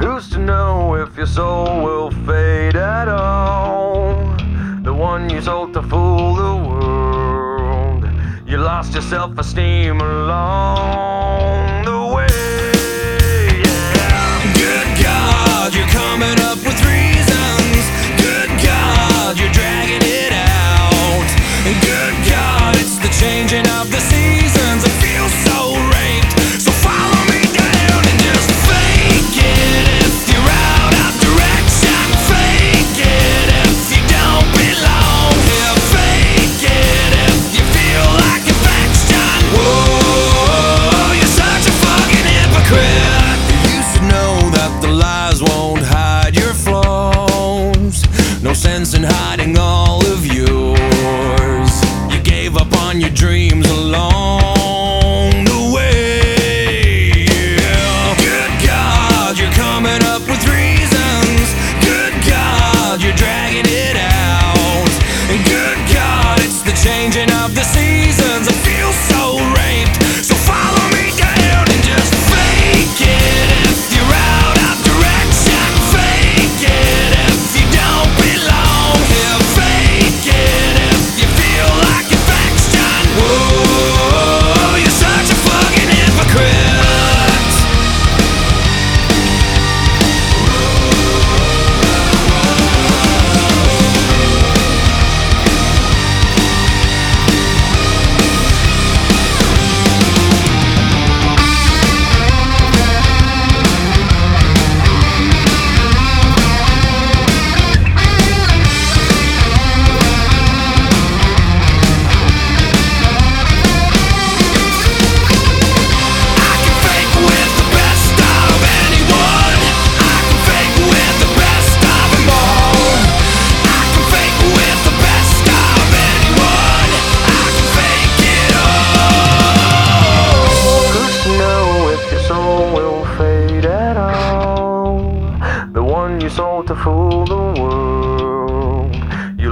Who's to know if your soul will fade at all? The one you sold to fool the world. You lost your self esteem along the way. Yeah. Good God, you're coming up with reasons. Good God, you're dragging it out. Good God, it's the changing of the seasons. No sense in hiding all of yours. You gave up on your dreams along the way. Yeah. Good God, you're coming up with reasons. Good God, you're dragging it out. And good God, it's the changing of the seasons.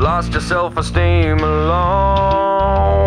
lost your self-esteem alone.